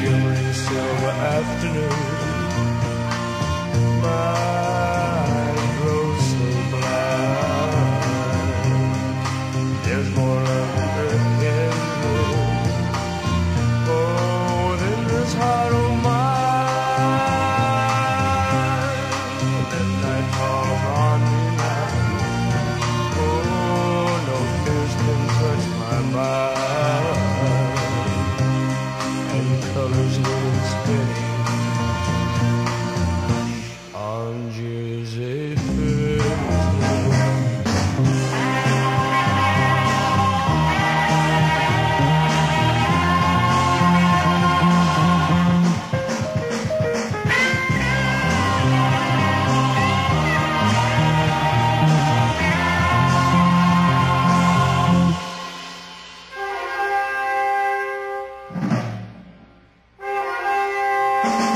shimmering silver afternoon. My grows so blind. There's more love on earth. Oh, than this heart of mine. That night falls on me now. Oh, no fears can touch my mind. on jesus Bye.